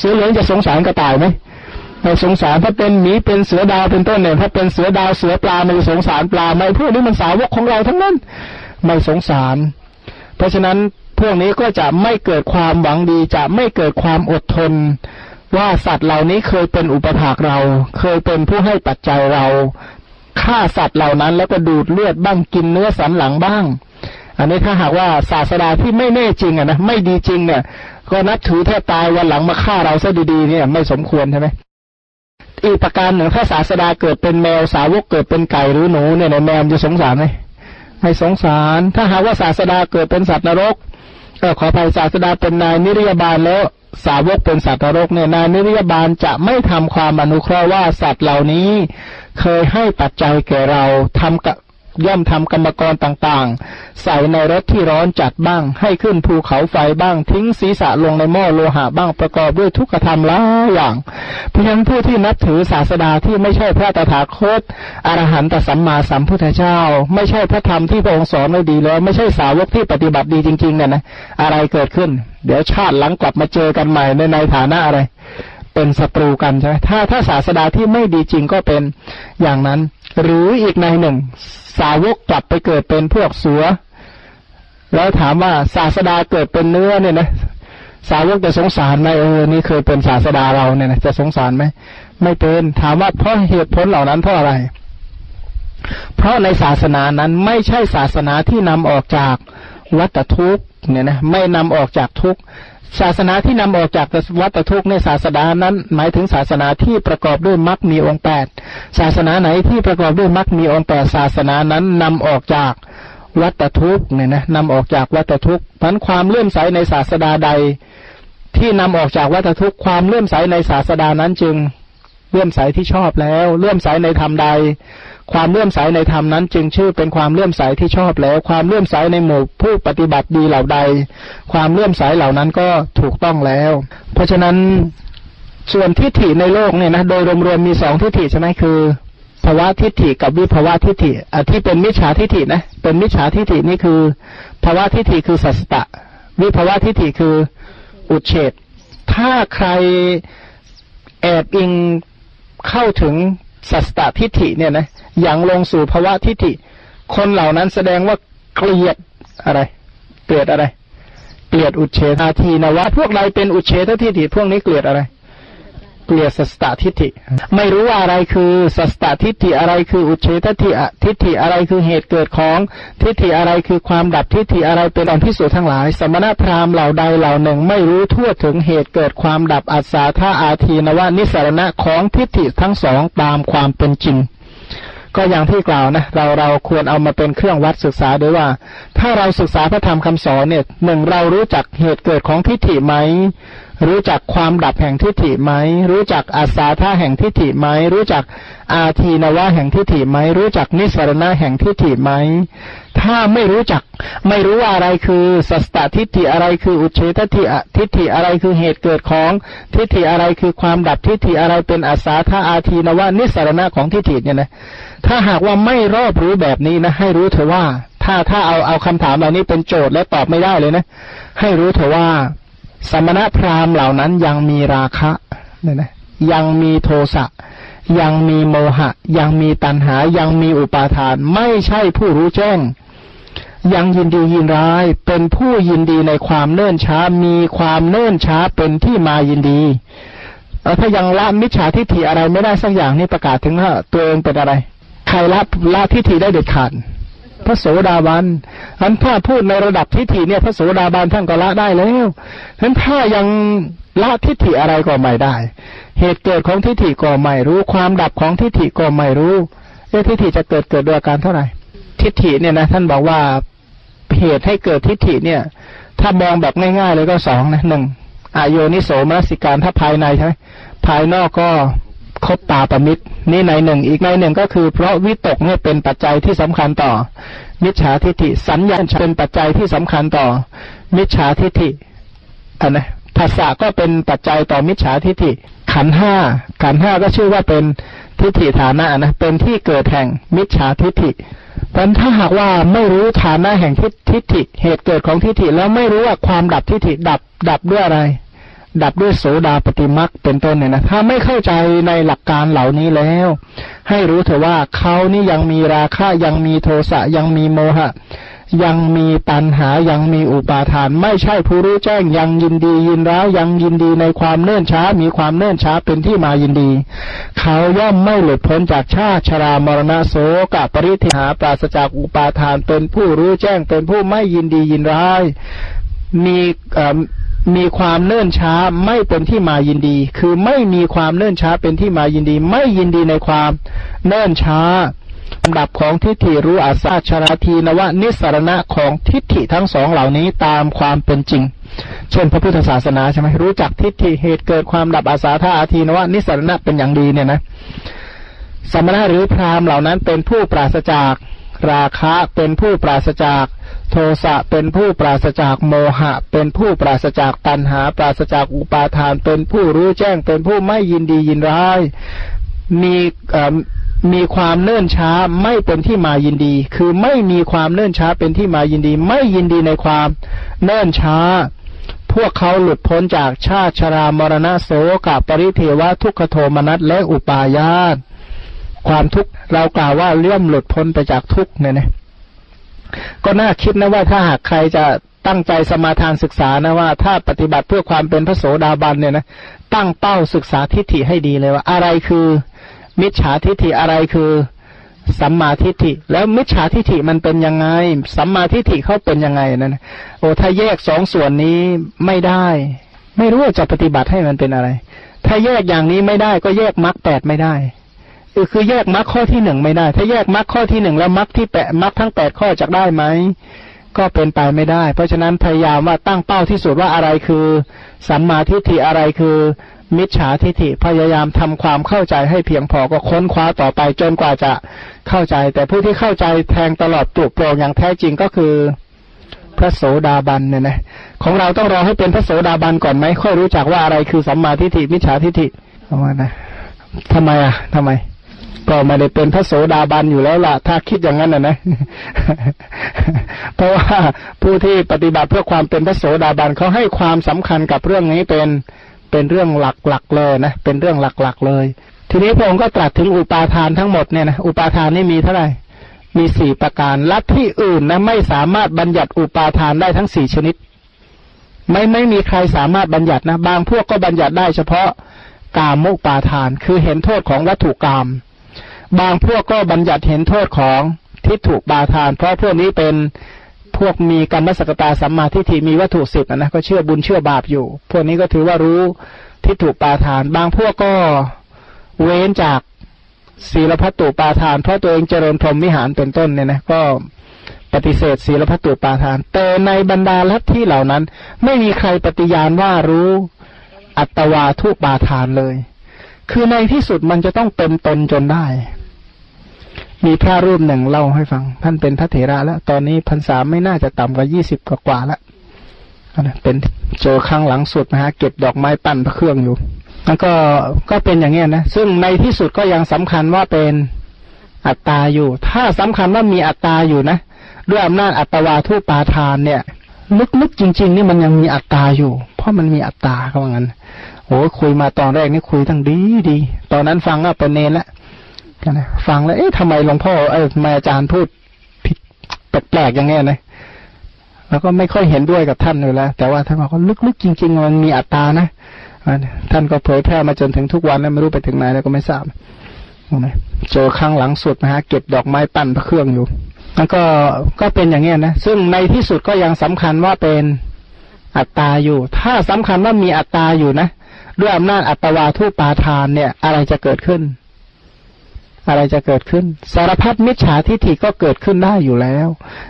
เสือเหลืองจะสงสารกระต่ายไหมไม่สงสารถ้าเป็นหมีเป็นเสือดาวเป็นต้นเนี่ยถ้าเป็นเสือดาวเสือปลามันจะสงสารปลาไหมพวกนี้มันสาวกของเราทั้งนั้นไม่สงสาร เพราะฉะนั้นพวกนี้ก็จะไม่เกิดความหวังดีจะไม่เกิดความอดทน ว่าสัตว์เหล่านี้เคยเป็นอุปถากเรา เคยเป็นผู้ให้ปัจจัยเราฆ่าสัตว์เหล่านั้นแล้วก็ดูดเลือดบ้างกินเนื้อสันหลังบ้าง อันนี้ถ้าหากว่าศาสดาที่ไม่แน่จริงอะนะไม่ดีจริงเนี่ย ก็นับถือแทบตายวันหลังมาฆ่าเราซะดีๆเนี่ย ไม่สมควรใช่ไหมอีกประการหนึ่งถ้าศาสดาเกิดเป็นแมวสาวกเกิดเป็นไก่หรือหนูเนี่ยแมวจะสงสารไหมไม่สงสาร ถ้าหากว่าศาสดาเกิดเป็นสัตว์นรกก็ขอไปศาสดาเป็นนายนิรยาบาลแล้วสาวกเป็นสัตว์นรกเนี่ยนายนิรยาบาลจะไม่ทำความอนุเคราะห์ว่าสัตว์เหล่านี้ เคยให้ปัจจัยแก่เราทำกับ ย่อมทำกรรมกรต่างๆ ใส่ในรถที่ร้อนจัดบ้าง ให้ขึ้นภูเขาไฟบ้าง ทิ้งศีรษะลงในหม้อโลหะบ้างประกอบด้วยทุกขธรรมหลายอย่าง เพราะฉะนั้นผู้ที่นับถือศาสดาที่ไม่ใช่พระตถาคตอรหันตสัมมาสัมพุทธเจ้า ไม่ใช่พระธรรมที่พระองค์สอนไว้ดีแล้ว ไม่ใช่สาวกที่ปฏิบัติดีจริงๆเนี่ยนะอะไรเกิดขึ้น เดี๋ยวชาติหลังกลับมาเจอกันใหม่ในในฐานะอะไร เป็นศัตรูกันใช่ไหมถ้าถ้าศาสดาที่ไม่ดีจริงก็เป็นอย่างนั้น หรืออีกในหนึ่ง สาวกกลับไปเกิดเป็นพวกเสือแล้วถามว่าศาสดาเกิดเป็นเนื้อเนี่ยนะสาวกจะสงสารไหมเออนี่เคยเป็นศาสดาเราเนี่ยนะจะสงสารไหมไม่เป็นถามว่าเพราะเหตุผลเหล่านั้นเพราะอะไร เพราะในศาสนานั้นไม่ใช่ศาสนาที่นำออกจากวัตทุกเนี่ยนะไม่นำออกจากทุก ศาสนาที่นำออกจากวัฏทุกข์ในศาสนานั้น หมายถึงศาสนาที่ประกอบด้วยมรรคมีองค์แปดศาสนาไหนที่ประกอบด้วยมรรคมีองค์แปดศาสนานั้นนำออกจากวัฏทุกข์เนี่ยนะนำออกจากวัฏทุกข์พันความเลื่อมใสในศาสดาใด ที่นำออกจากวัฏทุกข์ความเลื่อมใสในศาสดานั้นจึงเลื่อมใสที่ชอบแล้ว เลื่อมใสในธรรมใด ความเลื่อมใสในธรรมนั้น จึงชื่อเป็นความเลื่อมใสที่ชอบแล้ว ความเลื่อมใสในหมู่ผู้ปฏิบัติดีเหล่าใด ความเลื่อมใสเหล่านั้นก็ถูกต้องแล้ว เพราะฉะนั้นส่วนทิฏฐิในโลกเนี่ยนะโดยรวมๆมีสองทิฏฐิใช่ไหมคือภาวะทิฏฐิกับวิภาวะทิฏฐิอที่เป็นมิจฉาทิฏฐินะเป็นมิจฉาทิฏฐินี่คือภาวะทิฏฐิคือสัสตะ วิภาวะทิฏฐิคืออุเฉดถ้าใครแอบอิงเข้าถึง สัสตทิฏฐิเนี่ยนะอย่างลงสู่ภาวะทิฏฐิ คนเหล่านั้นแสดงว่าเกลียดอะไรเกลียดอะไร เกลียดอุเฉทาทีนะว่าพวกใดเป็นอุเฉททิฏฐิพวกนี้เกลียดอะไร กลียดสัสตทิฏฐิ ไม่รู้ว่าอะไรคือสัสตทิฏฐิอะไรคืออุเฉททิฏฐิทิฏฐิอะไรคือเหตุเกิดของทิฏฐิอะไรคือความดับทิฏฐิอะไรเป็นอันพิสูจน์ทั้งหลาย สมณพราหมณ์เหล่าใดเหล่าหนึ่ง ไม่รู้ทั่วถึงเหตุเกิดความดับอัศาธาอาทีนว่านิสรณะของทิฏฐิทั้งสองตามความเป็นจริงก็อย่างที่กล่าวนะเราเราควรเอามาเป็นเครื่องวัดศึกษาด้วยว่า ถ้าเราศึกษาพระธรรมคำสอนเนี่ยหนึ่งเรารู้จักเหตุเกิดของทิฏฐิไหม รู้จักความดับแห่งทิฏฐิไหม รู้จักอาสาท่าแห่งทิฏฐิไหม รู้จักอาทีนวะแห่งทิฏฐิไหม รู้จักนิสรณะแห่งทิฏฐิไหม ถ้าไม่รู้จัก ไม่รู้ว่าอะไรคือสัสตทิฏฐิอะไรคืออุเฉททิทิฏฐิอะไรคือเหตุเกิดของทิฏฐิอะไรคือความดับทิฏฐิอะไรเป็นอาสาท่าอาทีนวะนิสรณะของทิฏฐิเนี่ยนะ ถ้าหากว่าไม่รอบรู้แบบนี้นะ ให้รู้เถอะว่า ถ้าถ้าเอาเอาคำถามเหล่านี้เป็นโจทย์และตอบไม่ได้เลยนะ ให้รู้เถอะว่า สมณพราหมณ์เหล่านั้นยังมีราคะเนี่ยนะยังมีโทสะยังมีโมหะ ยังมีตัณหา ยังมีอุปาทาน ไม่ใช่ผู้รู้แจ้ง ยังยินดียินร้าย เป็นผู้ยินดีในความเนิ่นช้า มีความเนิ่นช้าเป็นที่มายินดีถ้ายังละมิจฉาทิฏฐิอะไรไม่ได้สักอย่างนี่ประกาศถึงว่าตัวเองเป็นอะไร ใครละละทิฏฐิได้เด็ดขาดพ ระโสดาบันอันถ้าพูดในระดับทิฏฐิเนี่ยพระโสดาบันท่านก็ละได้แล้วฉะนั้นถ้ายังละทิฏฐิอะไรก็ไม่ได้ เหตุเกิดของทิฏฐิก็ไม่รู้ ความดับของทิฏฐิก็ไม่รู้เองทิฏฐิจะเกิดเกิดด้วยอาการเท่าไหร่ ทิฏฐิเนี่ยนะท่านบอกว่าเหตุให้เกิดทิฏฐิเนี่ย ถ้ามองแบบง่าย ๆ เลยก็สองนะหนึ่งอโยนิโสมนสิการถ้าภายในใช่ไหมภายนอกก็ คบตาประมิตรนี่ในหนึ่งอีกในหนึ่งก็คือ เพราะวิตกเนี่ยเป็นปัจจัยที่สำคัญต่อ มิจฉาทิฏฐิสัญญาเป็นปัจจัยที่สำคัญต่อ มิจฉาทิฏฐิอันนะภาษาก็เป็นปัจจัยต่อมิจฉาทิฏฐิ ขันห้าขันห้าก็ชื่อว่าเป็นทิฏฐิฐานะนะเป็นที่เกิดแห่งมิจฉาทิฏฐิเพราะถ้าหากว่าไม่รู้ฐานะแห่งทิฏฐิ เหตุเกิดของทิฏฐิแล้วไม่รู้ว่าความดับทิฏฐิดับดับด้วยอะไร ดับด้วยโสดาปฏิมักเป็นต้นเนี่ยนะถ้าไม่เข้าใจในหลักการเหล่านี้แล้ว ให้รู้เถอะว่าเขานี่ยังมีราคะยังมีโทสะยังมีโมหะ ยังมีตัณหายังมีอุปาทาน ไม่ใช่ผู้รู้แจ้งยังยินดียินร้ายยังยินดีในความเนื่นช้า มีความเนื่นช้าเป็นที่มายินดี เขาย่อมไม่หลุดพ้นจากชาติชรามรณะโสกปริเทหาปราศจากอุปาทานเป็นผู้รู้แจ้งเป็นผู้ไม่ยินดียินร้ายมี มีความเนื่นช้าไม่เป็นที่มายินดี คือไม่มีความเนื่นช้าเป็นที่มายินดี ไม่ยินดีในความเนื่นช้าลำดับของทิฏฐิรู้อาซาชราทีนวะนิสรณะของทิฏฐิทั้งสองเหล่านี้ตามความเป็นจริง เช่นพระพุทธศาสนาใช่ไหมรู้จักทิฏฐิเหตุเกิดความดับอาสาธาอาทีนวนิสรณะเป็นอย่างดีเนี่ยนะสมณะหรือพราหมณ์เหล่านั้นเป็นผู้ปราศจาก ราคะเป็นผู้ปราศจาก โทสะเป็นผู้ปราศจากโมหะ เป็นผู้ปราศจากตัณหา ปราศจากอุปาทาน เป็นผู้รู้แจ้ง เป็นผู้ไม่ยินดียินร้าย มีมีความเนื่นช้าไม่เป็นที่มายินดี คือไม่มีความเนื่นช้าเป็นที่มายินดี ไม่ยินดีในความเนื่นช้า พวกเขาหลุดพ้นจากชาติชรามรณะโสกับปริเทวะทุกขโทมนัสและอุปาญาตความทุกข์เรากล่าวว่าเลื่อมหลุดพ้นไปจากทุกข์เนี่ยนะ ก็น่าคิดนะว่าถ้าหากใครจะตั้งใจสมาทานศึกษานะว่า ถ้าปฏิบัติเพื่อความเป็นพระโสดาบันเนี่ยนะตั้งเป้าศึกษาทิฏฐิให้ดีเลยว่า อะไรคือมิจฉาทิฏฐิอะไรคือสัมมาทิฏฐิ แล้วมิจฉาทิฏฐิมันเป็นยังไงสัมมาทิฏฐิเขาเป็นยังไงนั่นโอ้ถ้าแยกสองส่วนนี้ไม่ได้ ไม่รู้ว่าจะปฏิบัติให้มันเป็นอะไร ถ้าแยกอย่างนี้ไม่ได้ก็แยกมรรคแปดไม่ได้ คือแยกมรรคข้อที่หนึ่งไม่ได้ ถ้าแยกมรรคข้อที่หนึ่งแล้วมรรคที่แปดมรรคทั้งแปดข้อจะได้ไหมก็เป็นไปไม่ได้ เพราะฉะนั้นพยายามว่าตั้งเป้าที่สุดว่าอะไรคือสัมมาทิฏฐิอะไรคือ มิจฉาทิฏฐิพยายามทำความเข้าใจให้เพียงพอก็ค้นคว้าต่อไปจนกว่าจะเข้าใจ แต่ผู้ที่เข้าใจแทงตลอดตุกโปร่งอย่างแท้จริงก็คือพระโสดาบันเนี่ยนะของเราต้องรอให้เป็นพระโสดาบันก่อนไหมค่อยรู้จักว่าอะไรคือสัมมาทิฏฐิมิจฉาทิฏฐิประมาณนะทำไมอะทำไม ก็ไม่ได้เป็นพระโสดาบันอยู่แล้วล่ะ ถ้าคิดอย่างนั้นนะนะ เพราะว่าผู้ที่ปฏิบัติเพื่อความเป็นพระโสดาบันเขาให้ความสำคัญกับเรื่องนี้เป็นเป็นเรื่องหลักๆเลยนะเป็นเรื่องหลักๆเลย ทีนี้พระองค์ก็ตรัสถึงอุปาทานทั้งหมดเนี่ยนะอุปาทานนี่มีเท่าไหร่มีสี่ประการลัทธิอื่นนะไม่สามารถบัญญัติอุปาทานได้ทั้งสี่ชนิด ไม่ไม่มีใครสามารถบัญญัตินะ บางพวกก็บัญญัติได้เฉพาะกามุปาทาน คือเห็นโทษของวัตถุกรรม บางพวกก็บัญญัติเห็นโทษของทิฏฐุบาทาน เพราะพวกนี้เป็นพวกมีกรรมสกตาสัมมาทิฏฐิมีวัตถุสิบนะก็เชื่อบุญเชื่อบาปอยู่ พวกนี้ก็ถือว่ารู้ทิฏฐุปาทาน บางพวกก็เว้นจากศีลพัตตุปาทาน เพราะตัวเองเจริญพรหมวิหารเป็นต้นเนี่ยนะก็ปฏิเสธศีลพัตตุปาทาน แต่ในบรรดาลัทธิเหล่านั้น ไม่มีใครปฏิญาณว่ารู้อัตวาทุปาทานเลย คือในที่สุดมันจะต้องเป็นตนจนได้ มีพระรูปหนึ่งเล่าให้ฟัง ท่านเป็นพระเถระแล้ว ตอนนี้พรรษาไม่น่าจะต่ำกว่ายี่สิบกว่าแล้วเป็นเจอข้างหลังสุดนะฮะเก็บดอกไม้ปั้นพระเครื่องอยู่แล้วก็ก็เป็นอย่างเงี้ยนะซึ่งในที่สุดก็ยังสำคัญว่าเป็นอัตตาอยู่ ถ้าสำคัญว่ามีอัตตาอยู่นะด้วยอำนาจอัตวาทุปาทานเนี่ยลึกๆจริง ๆ นี่มันยังมีอัตตาอยู่ เพราะมันมีอัตตาเขาว่างั้นโอ้คุยมาตอนแรกนี่คุยทั้งดีดีตอนนั้นฟังก็เป็นเนรแล้ว นะฟังแล้ว เอ๊ะทำไมหลวงพ่อเออทำไมอาจารย์พูดผิดแปลกๆอย่างเงี้ยนะแล้วก็ไม่ค่อยเห็นด้วยกับท่านเลยแล้ว แต่ว่าท่านบอกว่าลึกๆจริง ๆ มันมีอัตตานะท่านก็เผยแพร่มาจนถึงทุกวันแล้วไม่รู้ไปถึงไหนแล้วก็ไม่ทราบนะเจอข้างหลังสุดนะฮะเก็บดอกไม้ปั้นพระเครื่องอยู่แล้วก็ก็เป็นอย่างเงี้ยนะซึ่งในที่สุดก็ยังสำคัญว่าเป็นอัตตาอยู่ ถ้าสำคัญว่ามีอัตตาอยู่นะ ด้วยอำนาจอัตวาทุปาทานเนี่ย อะไรจะเกิดขึ้น อะไรจะเกิดขึ้น สารพัดมิจฉาทิฏฐิก็เกิดขึ้นได้อยู่แล้ว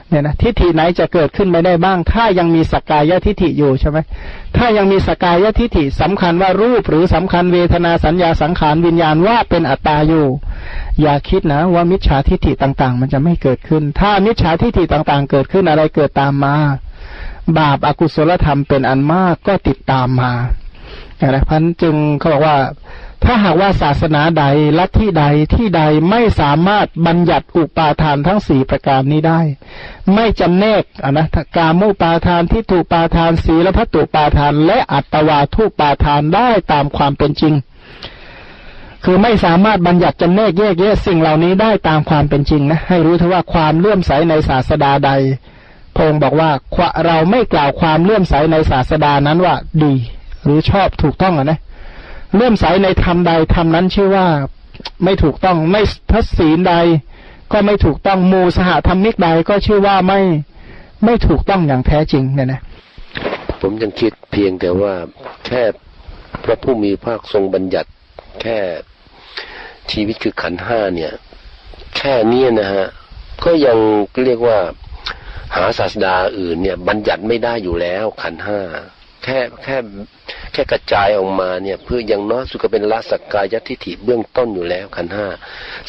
เนี่ยนะทิฏฐิไหนจะเกิดขึ้นไม่ได้บ้าง ถ้ายังมีสกกายทิฏฐิอยู่ใช่ไหมถ้ายังมีสกกายทิฏฐิสำคัญว่ารูปหรือสำคัญเวทนาสัญญาสังขารวิญญาณว่าเป็นอัตตาอยู่ อย่าคิดนะว่ามิจฉาทิฏฐิต่างๆ มันจะไม่เกิดขึ้น ถ้ามิจฉาทิฏฐิต่างๆ เกิดขึ้นอะไรเกิดตามมา บาปอากุศลธรรมเป็นอันมากก็ติดตามมาอะไรพันจึงเขาบอกว่า ถ้าหากว่าศาสนาใดลัทธิใดที่ใดไม่สามารถบัญญัติอุปาทานทั้งสี่ประการนี้ได้ ไม่จำแนกอะนะกามุปาทานที่ถูกปาทานศีลพัตุปาทาน และอัตวาทุปาทานได้ตามความเป็นจริง คือไม่สามารถบัญญัติจำแนกแยกแยะสิ่งเหล่านี้ได้ตามความเป็นจริงนะให้รู้เถอะว่าความเลื่อมใสในศาสดาใด พงบอกว่าเราไม่กล่าวความเลื่อมใสในศาสดานั้นว่าดี หรือชอบถูกต้องอะนะ เลื่อมใสในธรรมใดธรรมนั้นชื่อว่าไม่ถูกต้องไม่ทัศศีลใด ก็ไม่ถูกต้องมูสหธรรมิกใดก็ชื่อว่าไม่ไม่ถูกต้องอย่างแท้จริงเนี่ยนะผมยังคิดเพียงแต่ว่าแค่พระผู้มีภาคทรงบัญญัติ แค่ชีวิตคือขันห้าเนี่ย แค่นี้นะฮะก็ยังเรียกว่าหาศาสดาอื่นเนี่ย บัญญัติไม่ได้อยู่แล้วขันห้า แค่แค่แค่กระจายออกมาเนี่ย เพื่ออย่างน้อยสุดก็เป็นละสักกายทิฏฐิเบื้องต้นอยู่แล้วขันห้า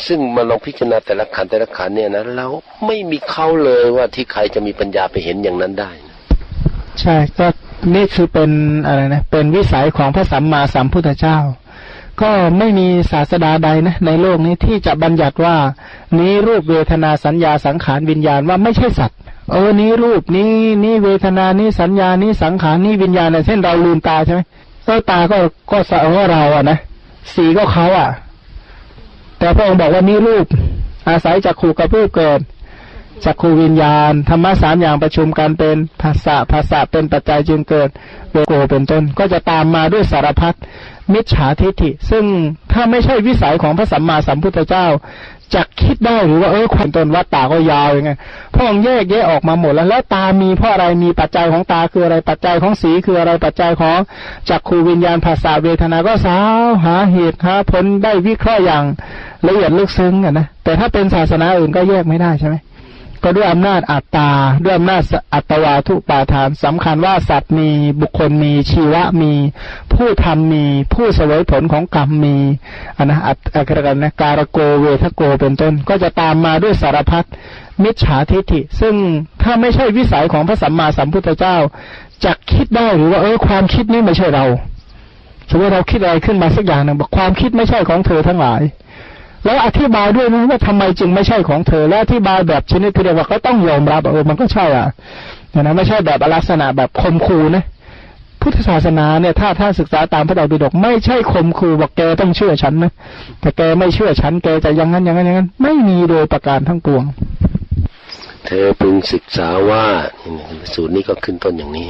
ซึ่งมาลองพิจารณาแต่ละขันแต่ละขันเนี่ยนะเราไม่มีเขาเลยว่าที่ใครจะมีปัญญาไปเห็นอย่างนั้นได้ ใช่ก็นี่คือเป็นอะไรนะเป็นวิสัยของพระสัมมาสัมพุทธเจ้า ก็ไม่มีศาสดาใดนะในโลกนี้ที่จะบัญญัติว่า นี้รูปเวทนาสัญญาสังขารวิญญาณว่าไม่ใช่สัตว์ เออนี้รูปนี้นี่เวทนานี้สัญญานี้สังขารนี้วิญญาณเนี่ยเช่นเราลืมตาใช่ไหมก็ตาก็ก็สะว่าเราอะนะสีก็เขาอะ แต่พระองค์บอกว่านี่รูป อาศัยจากขู่กับรูปเกิดจักขูวิญญาณธรรมะสามอย่างประชุมกันเป็นภาษาภาษาเป็นปัจจัยจึงเกิดโลโกเป็นต้น ก็จะตามมาด้วยสารพัดมิจฉาทิฏฐิ ซึ่งถ้าไม่ใช่วิสัยของพระสัมมาสัมพุทธเจ้า จะคิดได้หรือว่าเออความตนวัดตาก็ยาวยังไงพระองค์แยกแยะออกมาหมดแล้วแล้วตามีเพราะอะไรมีปัจจัยของตาคืออะไรปัจจัยของสีคืออะไรปัจจัยของจักขูวิญญาณภาษาเวทนาก็สาวหาเหตุหาผลได้วิเคราะห์อย่างละเอียดลึกซึ้งอะนะแต่ถ้าเป็นศาสนาอื่นก็แยกไม่ได้ใช่ไหม ก็ด้วยอำนาจอัตตา ด้วยอำนาจอัตวาทุปาทานสำคัญว่าสัตว์มีบุคคลมีชีวะมี ผู้ทำมี ผู้เสวยผลของกรรมมีอันนะอัตอักรันนะการโกเวทโกเป็นต้น ก็จะตามมาด้วยสารพัดมิจฉาทิฏฐิ ซึ่งถ้าไม่ใช่วิสัยของพระสัมมาสัมพุทธเจ้าจะคิดได้หรือว่าเออความคิดนี้ไม่ใช่เราสมมติเราคิดอะไรขึ้นมาสักอย่างหนึ่งบอกความคิดไม่ใช่ของเธอทั้งหลาย แล้วอธิบายด้วยนะว่าทำไมจึงไม่ใช่ของเธอ และอธิบายแบบชนิดที่เรียกว่าก็ต้องยอมรับเออมันก็ใช่อะนะไม่ใช่แบบลักษณะแบบคมคูนะพุทธศาสนาเนี่ยถ้าถ้าศึกษาตามพระไตรปิฎกไม่ใช่คมคูบอกแกต้องเชื่อฉันนะแต่แกไม่เชื่อฉันแกจะยังงั้นยังงั้นยังงั้น ไม่มีโดยประการทั้งปวง เธอพึงศึกษาว่าสูตรนี้ก็ขึ้นต้นอย่างนี้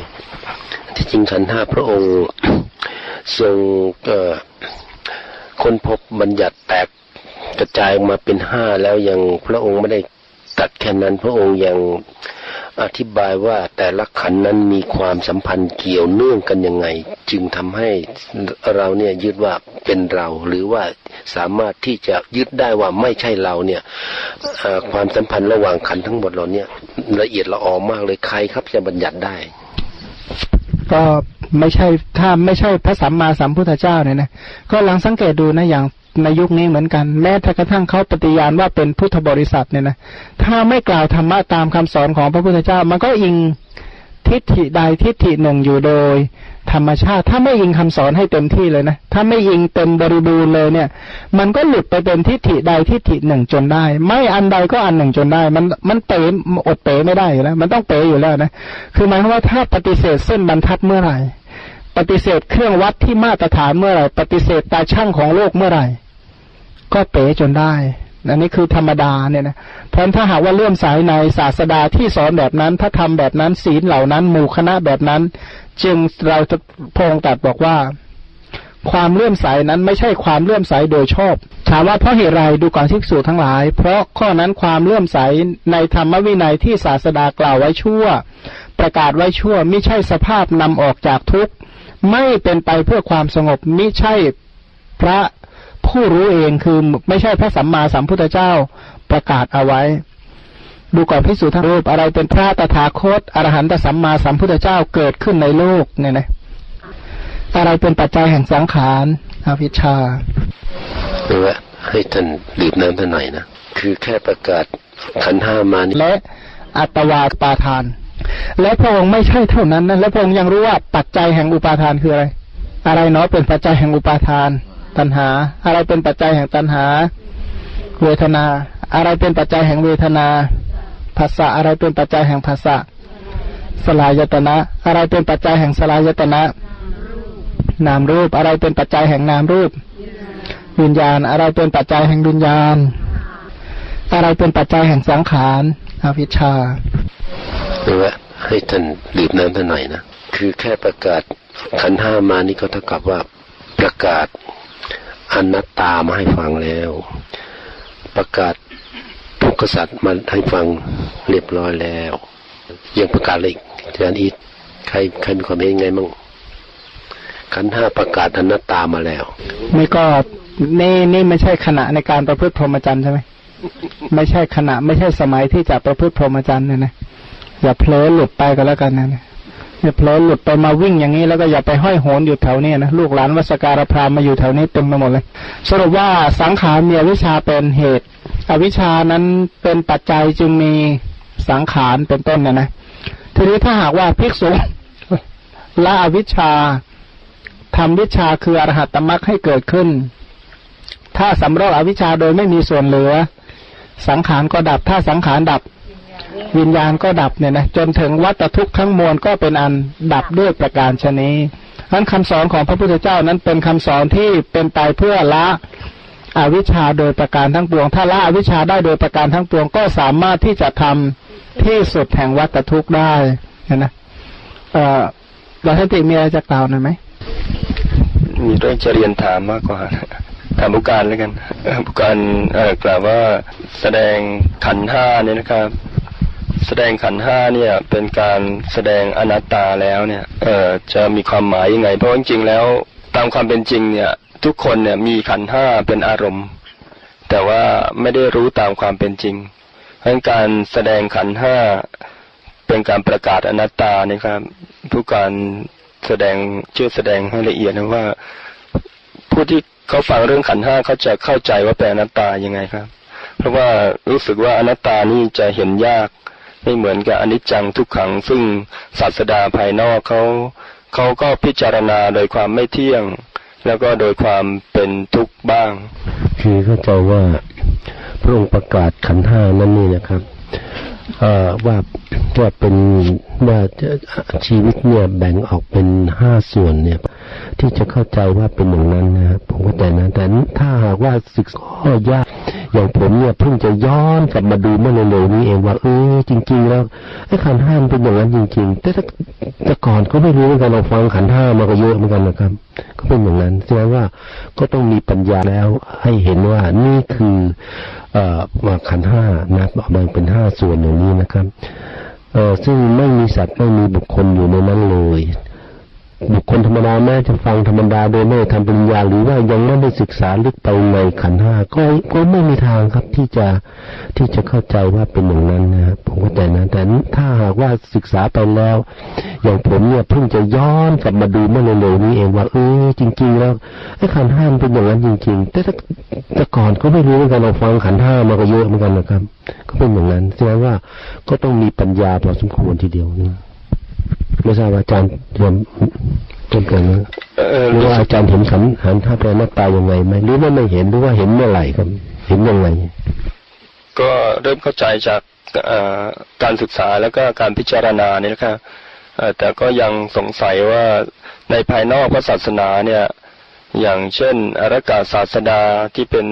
ที่จริงขันห้าพระองค์ทรงค้นพบบัญญัติแตก กระจายออกมาเป็นห้าแล้วยังพระองค์ไม่ได้ตัดแค่นั้น พระองค์ยังอธิบายว่าแต่ละขันนั้นมีความสัมพันธ์เกี่ยวเนื่องกันยังไง จึงทำให้เราเนี่ยยึดว่าเป็นเรา หรือว่าสามารถที่จะยึดได้ว่าไม่ใช่เราเนี่ยความสัมพันธ์ระหว่างขันทั้งหมดเราเนี่ยละเอียดละออมากเลยใครครับจะบัญญัติได้ ก็ไม่ใช่ถ้าไม่ใช่พระสัมมาสัมพุทธเจ้าเนี่ยนะก็ลองสังเกตดูนะอย่าง ในยุคนี้เหมือนกัน แม้กระทั่งเขาปฏิญาณว่าเป็นพุทธบริษัทเนี่ยนะถ้าไม่กล่าวธรรมะตามคำสอนของพระพุทธเจ้า มันก็อิงทิฏฐิใดทิฏฐิหนึ่งอยู่โดย ธรรมชาติ ถ้าไม่อิงคำสอนให้เต็มที่เลยนะถ้าไม่อิงเต็มบริบูรณ์เลยเนี่ย มันก็หลุดไปเป็นทิฏฐิใดทิฏฐิหนึ่งจนได้ ไม่อันใดก็อันหนึ่งจนได้ มันมันเป๋อดเป๋ไม่ได้อยู่แล้ว มันต้องเป๋อยู่แล้วนะคือหมายความว่าถ้าปฏิเสธเส้นบรรทัดเมื่อไหร่ ปฏิเสธเครื่องวัดที่มาตรฐานเมื่อไหร่ ปฏิเสธตาช่างของโลกเมื่อไหร่ ก็เป๋จนได้อันนี้คือธรรมดาเนี่ยนะเพราะถ้าหากว่าเลื่อมสายในศาสดาที่สอนแบบนั้นถ้าทำแบบนั้นศีลเหล่านั้น หมู่คณะแบบนั้น จึงเราจะพงตัดบอกว่า ความเลื่อมใสนั้นไม่ใช่ความเลื่อมใสโดยชอบ ถามว่าเพราะเหตุไรดูก่อนทิกสูทั้งหลาย เพราะข้อนั้นความเลื่อมใสในธรรมวินัยที่ศาสดากล่าวไว้ชั่ว ประกาศไว้ชั่วไม่ใช่สภาพนำออกจากทุกข์ ไม่เป็นไปเพื่อความสงบมิใช่พระผู้รู้เองคือไม่ใช่พระสัมมาสัมพุทธเจ้าประกาศเอาไว้ ดูก่อนพิสูจน์ทั้งรูปอะไรเป็นพระตถาคตอรหันตสัมมาสัมพุทธเจ้าเกิดขึ้นในโลกเนี่ยนะอะไรเป็นปัจจัยแห่งสังขารอวิชชาหรือว่าให้ท่านดื่มน้ำท่านหน่อยนะ คือแค่ประกาศขันห้ามานี่และอัตวาปาทาน และพระองค์ไม่ใช่เท่านั้นนะและพระองค์ยังรู้ว่าปัจจัยแห่งอุปาทานคืออะไร อะไรเนาะเป็นปัจจัยแห่งอุปาทาน ตัณหา อะไรเป็นปัจจัยแห่งตัณหา เวทนา อะไรเป็นปัจจัยแห่งเวทนาภาษาอะไรเป็นปัจจัยแห่งภาษาสลายตนะ อะไรเป็นปัจจัยแห่งสลายตนะ นามรูปอะไรเป็นปัจจัยแห่งนามรูป วิญญาณอะไรเป็นปัจจัยแห่งวิญญาณ อะไรเป็นปัจจัยแห่งสังขาร อวิชชาหรือว่าให้ท่านดื่มน้ำท่านหน่อยนะ คือแค่ประกาศขันห้ามานี่ก็เท่ากับว่าประกาศอนัตตามาให้ฟังแล้ว ประกาศทุกขสัตว์มาให้ฟังเรียบร้อยแล้ว ยังประกาศเลยอาจารย์อีทใครใครมีความเห็นยังไงมั่งขันห้าประกาศอนัตตามาแล้วนี่ก็นี่นี่ไม่ใช่ขณะในการประพฤติพรหมจรรย์ใช่ไหม ไม่ใช่ขณะ ไม่ใช่สมัยที่จะประพฤติพรหมจรรย์เนี่ยนะอย่าเพลินหลุดไปก็แล้วกันนะอย่าเพลินหลุดไปมาวิ่งอย่างนี้แล้วก็อย่าไปห้อยโหนอยู่แถวนี้นะลูกหลานวัสการพรามมาอยู่แถวนี้เต็มไปหมดเลย สรุปว่าสังขารมีวิชาเป็นเหตุ อวิชานั้นเป็นปัจจัยจึงมีสังขารเป็นต้นนี่ยนะทีนี้ถ้าหากว่าภิกษุละอวิชชาทำวิชาคืออรหัตตมรักให้เกิดขึ้น ถ้าสำรอกอวิชชาโดยไม่มีส่วนเหลือ สังขารก็ดับ ถ้าสังขารดับ วิญญาณก็ดับเนี่ยนะจนถึงวัตทุกข์ทั้งมวลก็เป็นอันดับด้วยประการชนี้นั้นคำสอนของพระพุทธเจ้านั้นเป็นคำสอนที่เป็นไปเพื่อละอวิชชาโดยประการทั้งปวง ถ้าละอวิชชาได้โดยประการทั้งปวงก็สามารถที่จะทำที่สุดแห่งวัตทุกข์ได้นะเอ่อเราท่านติมีอะไรจะกล่าวหน่อยไหมมีเรื่องจะเรียนถามมากกว่า ถามบุการแล้วกันบุการกล่าวว่าแสดงขันห้าเนี่ยนะครับ แสดงขันห้าเนี่ยเป็นการแสดงอนัตตาแล้วเนี่ยเอ่อจะมีความหมายยังไง เพราะจริงๆแล้วตามความเป็นจริงเนี่ย ทุกคนเนี่ยมีขันห้าเป็นอารมณ์ แต่ว่าไม่ได้รู้ตามความเป็นจริงเพราะการแสดงขันห้าเป็นการประกาศอนัตตานี่ครับ ผู้การแสดงชื่อแสดงให้ละเอียดนะว่า ผู้ที่ เขาฟังเรื่องขันห้าเขาจะเข้าใจว่าเป็นอนัตตายังไงครับ เพราะว่ารู้สึกว่าอนัตตานี่จะเห็นยาก ไม่เหมือนกับอนิจจังทุกขัง ซึ่งศาสดาภายนอกเขาเขาก็พิจารณาโดยความไม่เที่ยง แล้วก็โดยความเป็นทุกข์บ้าง คือเข้าใจว่าพระองค์ประกาศขันห้านั่นนี่นะครับว่าว่าเป็นว่าชีวิตเนี่ยแบ่งออกเป็นห้าส่วนเนี่ย ที่จะเข้าใจว่าเป็นอย่างนั้นนะผมก็แต่นะแต่ถ้าหากว่าศึกข้อยากอย่างผมเนี่ยเพิ่งจะย้อนกลับมาดูเมื่อเร็วๆนี้เองว่าเออจริง ๆ แล้วไอ้ขันห้ามเป็นอย่างนั้นจริง ๆ แต่แต่ก่อนก็ไม่รู้เหมือนกันเราฟังขันห้ามาก็เยอะเหมือนกันนะครับ ก็เป็นอย่างนั้นแสดงว่าก็ต้องมีปัญญาแล้วให้เห็นว่านี่คือเอ่อมาขันห้านะแบ่งเป็นห้าส่วนอย่างนี้นะครับเออซึ่งไม่มีสัตว์ไม่มีบุคคลอยู่ในนั้นเลย บุคคลธรรมดาแม้จะฟังธรรมดาโดยไม่ทำปริญญาหรือว่ายังไม่ได้ศึกษาลึกไปในขันห้าก็ก็ไม่มีทางครับที่จะที่จะเข้าใจว่าเป็นอย่างนั้นนะครับผมก็แต่นะแต่ถ้าหากว่าศึกษาไปแล้ว อย่างผมเนี่ยเพิ่งจะย้อนกลับมาดูเมื่อเร็วๆนี้เองว่าเออจริง ๆ แล้วไอ้ขันห้ามเป็นอย่างนั้นจริง ๆ แต่แต่ก่อนก็ไม่รู้เหมือนกันเราฟังขันห้ามาก็เยอะเหมือนกันนะครับ ก็เป็นอย่างนั้นแสดงว่าก็ต้องมีปัญญาพอสมควรทีเดียวนะ ไม่ทราบอาจารย์รวมจนกันนะหรือว่าอาจารย์เห็นขันหันท่าแปลหน้าตายังไงไหมหรือว่าไม่เห็นหรือว่าเห็นเมื่อไหร่ครับเห็นยังไงก็เริ่มเข้าใจจากการศึกษาแล้วก็การพิจารณานี่นะครับแต่ก็ยังสงสัยว่าในภายนอกพระศาสนาเนี่ยอย่างเช่นอรกาศาสดาที่เป็น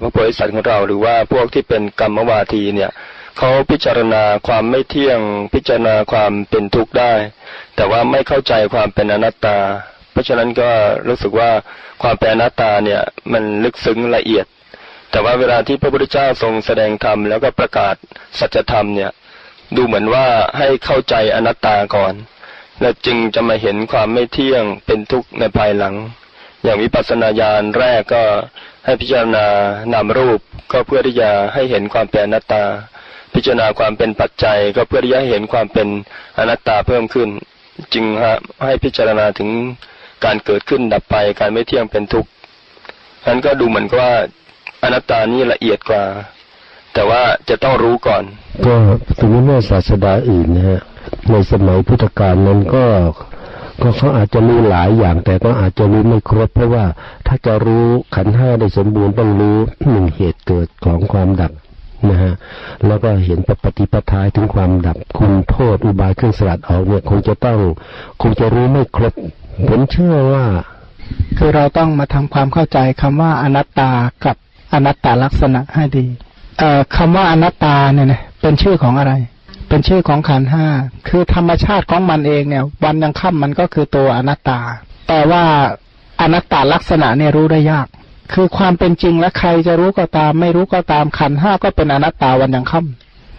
พระโพธิสัตว์ของเรา หรือว่าพวกที่เป็นกรรมวาทีเนี่ย เขาพิจารณาความไม่เที่ยง พิจารณาความเป็นทุกข์ได้ แต่ว่าไม่เข้าใจความเป็นอนัตตา เพราะฉะนั้นก็รู้สึกว่าความเป็นอนัตตาเนี่ยมันลึกซึ้งละเอียด แต่ว่าเวลาที่พระพุทธเจ้าทรงแสดงธรรมแล้วก็ประกาศสัจธรรมเนี่ยดูเหมือนว่าให้เข้าใจอนัตตาก่อน แล้วจึงจะมาเห็นความไม่เที่ยงเป็นทุกข์ในภายหลัง อย่างวิปัสสนาญาณแรกก็ให้พิจารณานามรูปก็เพื่อที่จะให้เห็นความเป็นอนัตตา พิจารณาความเป็นปัจจัยก็เพื่อที่จะเห็นความเป็นอนัตตาเพิ่มขึ้น จึงฮะให้พิจารณาถึงการเกิดขึ้นดับไปการไม่เที่ยงเป็นทุกข์นั้นก็ดูเหมือนกับว่าอนัตตานี่ละเอียดกว่า แต่ว่าจะต้องรู้ก่อน ก็สมมติว่าศาสดาอื่นนะฮะในสมัยพุทธกาลนั้นก็ก็เขาอาจจะรู้หลายอย่าง แต่ก็อาจจะรู้ไม่ครบ เพราะว่าถ้าจะรู้ขันห้าได้สมบูรณ์ต้องรู้หนึ่งเหตุเกิดของความดับ นะฮะแล้วก็เห็นปฏิปทาถึงความดับคุณโทษอุบายเครื่องสลัดออกเนี่ยคงจะต้องคงจะรู้ไม่ครบผมเชื่อว่า คือเราต้องมาทำความเข้าใจคำว่าอนัตตากับอนัตตลักษณะให้ดีเอ่อคำว่าอนัตตาเนี่ยนะเป็นชื่อของอะไร เป็นชื่อของขันห้าคือธรรมชาติของมันเองเนี่ย วันยังค่ำมันก็คือตัวอนัตตา แต่ว่าอนัตตลักษณะเนี่ยรู้ได้ยาก คือความเป็นจริงและใครจะรู้ก็ตาม ไม่รู้ก็ตามขันห้าก็เป็นอนัตตาวันยังค่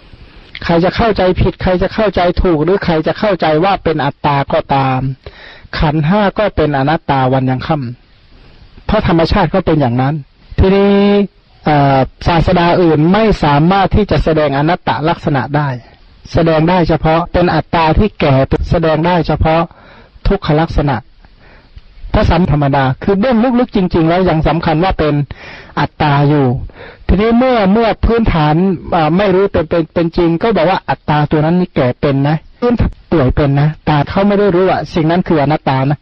ำใครจะเข้าใจผิด ใครจะเข้าใจถูก หรือใครจะเข้าใจว่าเป็นอัตตาก็ตาม ขันห้าก็เป็นอนัตตาวันยังค่ำเพราะธรรมชาติก็เป็นอย่างนั้น ทีนี้ศาสดาอื่นไม่สามารถที่จะแสดงอนัตตลักษณะได้ แสดงได้เฉพาะเป็นอัตตาที่แก่แสดงได้เฉพาะทุกขลักษณะ พระสัมธรรมดา คือเบื้องลึกๆจริง ๆ แล้วยังสำคัญว่าเป็นอัตตาอยู่ ทีนี้เมื่อเมื่อพื้นฐานไม่รู้เป็นเป็นเป็นจริง ก็บอกว่าอัตตาตัวนั้นนี่แก่เป็นนะพื้นป่วยเป็นนะตาเขาไม่ได้รู้ว่าสิ่งนั้นคืออนัตตานะ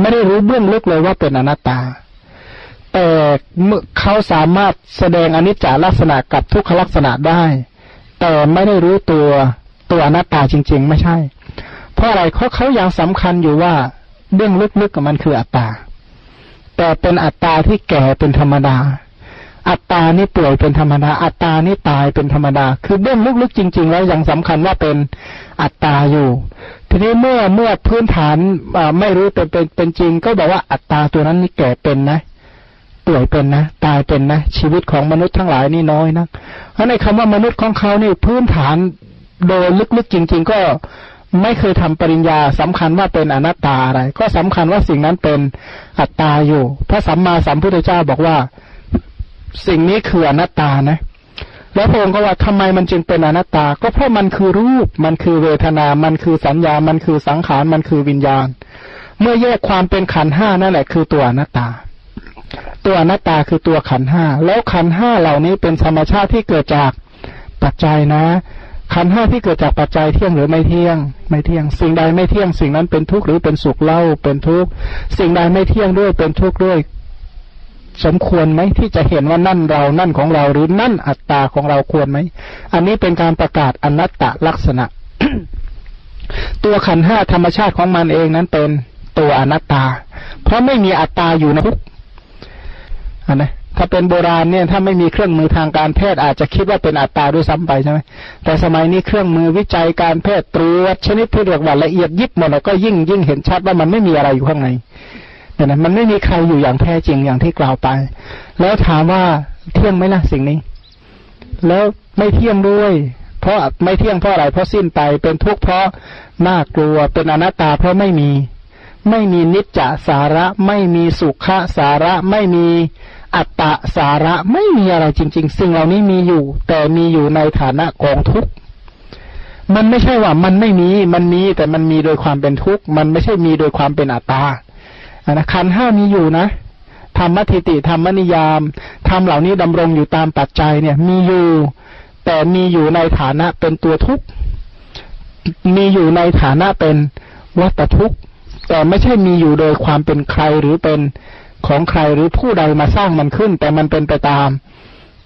ไม่ได้รู้เบื้องลึกเลยว่าเป็นอนัตตา แต่เมื่อเขาสามารถแสดงอนิจจลักษณะกับทุกขลักษณะได้ แต่ไม่ได้รู้ตัวตัวอนัตตาจริง ๆ ไม่ใช่ เพราะอะไรเขาะเขายังสำคัญอยู่ว่า เบื้องลึกๆกับมันคืออัตตา แต่เป็นอัตตาที่แก่เป็นธรรมดา อัตตานี่ป่วยเป็นธรรมดา อัตตานี่ตายเป็นธรรมดา คือเบื้องลึกๆจริง ๆ แล้วยังสำคัญว่าเป็นอัตตาอยู่ ทีนี้เมื่อเมื่อพื้นฐานไม่รู้เป็นเป็นเป็นจริง ก็บอกว่าอัตตาตัวนั้นนี่แก่เป็นนะป่วยเป็นนะตายเป็นนะชีวิตของมนุษย์ทั้งหลายนี่น้อยนะเพราะในคำว่ามนุษย์ของเขานี่พื้นฐานโดยลึกๆจริง ๆ ก็ ไม่เคยทำปริญญาสำคัญว่าเป็นอนัตตาอะไร ก็สำคัญว่าสิ่งนั้นเป็นอัตตาอยู่ พระสัมมาสัมพุทธเจ้าบอกว่า สิ่งนี้คืออนัตตานะ แล้วพระองค์ก็ว่าทำไมมันจึงเป็นอนัตตา ก็เพราะมันคือรูป มันคือเวทนา มันคือสัญญา มันคือสังขาร มันคือวิญญาณ เมื่อแยกความเป็นขันห้านั่นแหละ คือตัวอนัตตา ตัวอนัตตาคือตัวขันห้า แล้วขันห้าเหล่านี้เป็นธรรมชาติที่เกิดจากปัจจัยนะ ขันห้าที่เกิดจากปัจจัยเที่ยงหรือไม่เที่ยง ไม่เที่ยง สิ่งใดไม่เที่ยง สิ่งนั้นเป็นทุกข์หรือเป็นสุขเล่าเป็นทุกข์สิ่งใดไม่เที่ยงด้วยเป็นทุกข์ด้วย สมควรไหมที่จะเห็นว่านั่นเรานั่นของเราหรือนั่นอัตตาของเราควรไหมอันนี้เป็นการประกาศอนัตตลักษณะ ตัวขันห้าธรรมชาติของมันเองนั้นเป็นตัวอนัตตา เพราะไม่มีอัตตาอยู่ในทุกอันนะ ถ้าเป็นโบราณเนี่ยถ้าไม่มีเครื่องมือทางการแพทย์อาจจะคิดว่าเป็นอัตตาด้วยซ้ำไปใช่ไหมแต่สมัยนี้เครื่องมือวิจัยการแพทย์ตรวจชนิดที่เรียกว่าละเอียดยิบหมดก็ยิ่งยิ่งเห็นชัดว่ามันไม่มีอะไรอยู่ข้างในเนี่ยนะมันไม่มีใครอยู่อย่างแท้จริงอย่างที่กล่าวไป แล้วถามว่าเที่ยงไหมล่ะสิ่งนี้ แล้วไม่เที่ยงด้วย เพราะไม่เที่ยงเพราะอะไรเพราะสิ้นไปเป็นทุกข์เพราะน่ากลัวเป็นอนัตตาเพราะไม่มี ไม่มีนิจจสาระ ไม่มีสุขสาระ ไม่มี อัตตะสาระไม่มีอะไรจริง ๆ สิ่งเหล่านี้มีอยู่ แต่มีอยู่ในฐานะกองทุกข์มันไม่ใช่ว่ามันไม่มีมันมีแต่มันมีโดยความเป็นทุกข์มันไม่ใช่มีโดยความเป็นอัตตาอันนะขันห้ามีอยู่นะธรรมทิติธรรมนิยามธรรมเหล่านี้ดำรงอยู่ตามปัจจัยเนี่ย มีอยู่ แต่มีอยู่ในฐานะเป็นตัวทุกข์มีอยู่ในฐานะเป็นวัตทุกข์แต่ไม่ใช่มีอยู่โดยความเป็นใครหรือเป็น ของใครหรือผู้ใดมาสร้างมันขึ้น แต่มันเป็นไปตาม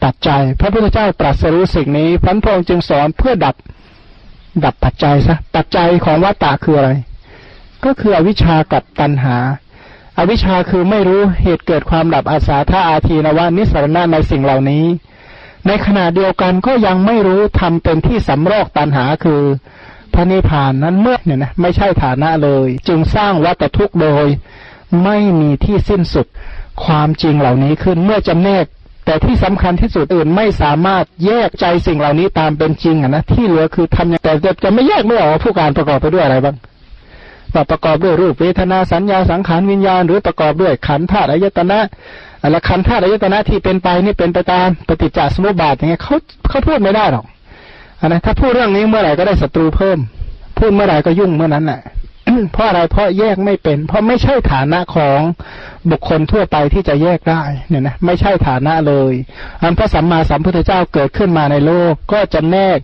ปัจจัย พระพุทธเจ้าตรัสรู้สิ่งนี้พันพงจึงสอนเพื่อดับดับปัจจัยซะปัจจัยของวัตตะคืออะไร ก็คืออวิชากับตัณหาอาวิชชาคือไม่รู้เหตุเกิดความดับอาสาธาอาทีนวานิสรณะในสิ่งเหล่านี้ ในขณะเดียวกันก็ยังไม่รู้ทำเป็นที่สำรอกตัณหาคือพระนิพพานนั้นเมื่อเนี่ยนะไม่ใช่ฐานะเลย จึงสร้างวัตทุกข์โดย ไม่มีที่สิ้นสุดความจริงเหล่านี้ขึ้นเมื่อจำแนก แต่ที่สำคัญที่สุดอื่นไม่สามารถแยกใจสิ่งเหล่านี้ตามเป็นจริงอะนะที่เหลือคือทำอย่างแต่จะไม่แยกไม่ออกผู้การประกอบไปด้วยอะไรบ้างว่าประกอบด้วยรูปเวทนาสัญญาสังขารวิญญาณ หรือประกอบด้วยขันธ์ธาตุอายตนะและขันธ์ธาตุอายตนะที่เป็นไปนี่เป็นไปตามปฏิจจสมุปบาทอย่างเงี้ยเขาเขาพูดไม่ได้หรอกอันนะถ้าพูดเรื่องนี้เมื่อไหร่ก็ได้ศัตรูเพิ่ม พูดเมื่อไหร่ก็ยุ่งเมื่อนั้นแหละ เพราะอะไรเพราะแยกไม่เป็น เพราะไม่ใช่ฐานะของบุคคลทั่วไปที่จะแยกได้เนี่ยนะไม่ใช่ฐานะเลยอันพระสัมมาสัมพุทธเจ้าเกิดขึ้นมาในโลก ก็จำแนก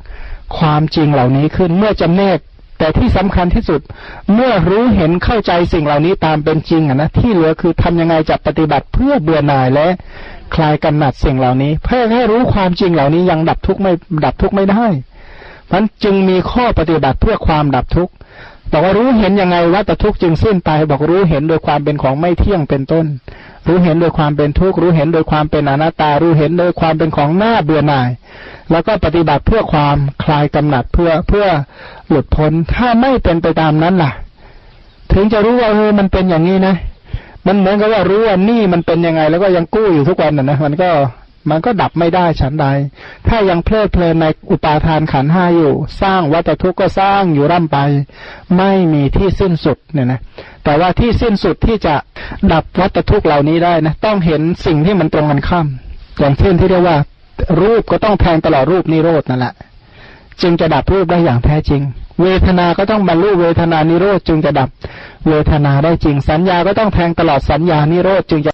ความจริงเหล่านี้ขึ้นเมื่อจำแนกแต่ที่สำคัญที่สุดเมื่อรู้เห็นเข้าใจสิ่งเหล่านี้ตามเป็นจริงอะนะที่เหลือคือทำยังไงจะปฏิบัติเพื่อเบื่อหน่ายและคลายกำหนัดสิ่งเหล่านี้ เพื่อให้รู้ความจริงเหล่านี้ยังดับทุกข์ไม่ดับทุกข์ไม่ได้มันจึงมีข้อปฏิบัติเพื่อความดับทุกข์ บอกว่ารู้เห็นยังไงว่าแต่ทุกข์จึงสิ้นไป บอกรู้เห็นโดยความเป็นของไม่เที่ยงเป็นต้น รู้เห็นโดยความเป็นทุกข์รู้เห็นโดยความเป็นอนัตตา รู้เห็นโดยความเป็นของหน้าเบื่อหน่าย แล้วก็ปฏิบัติเพื่อความคลายกำหนัดเพื่อเพื่อหลุดพ้นถ้าไม่เป็นไปตามนั้นล่ะ ถึงจะรู้ว่าเออมันเป็นอย่างนี้นะมันเหมือนกับว่ารู้ว่านี่มันเป็นยังไง แล้วก็ยังกู้อยู่ทุกวันนะนะมันก็ มันก็ดับไม่ได้ฉันใด ถ้ายังเพลิดเพลินในอุปาทานขันห้าอยู่ สร้างวัตถุก็สร้างอยู่ร่ำไป ไม่มีที่สิ้นสุดเนี่ยนะ แต่ว่าที่สิ้นสุดที่จะดับวัตถุกเหล่านี้ได้นะ ต้องเห็นสิ่งที่มันตรงกันข้าม อย่างเช่นที่เรียกว่า รูปก็ต้องแทงตลอดรูปนิโรธนั่นแหละ จึงจะดับรูปได้อย่างแท้จริง เวทนา ก็ต้องบรรลุเวทนานิโรธจึงจะดับ เวทนาได้จริง สัญญา ก็ต้องแทงตลอดสัญญานิโรธจึงจะ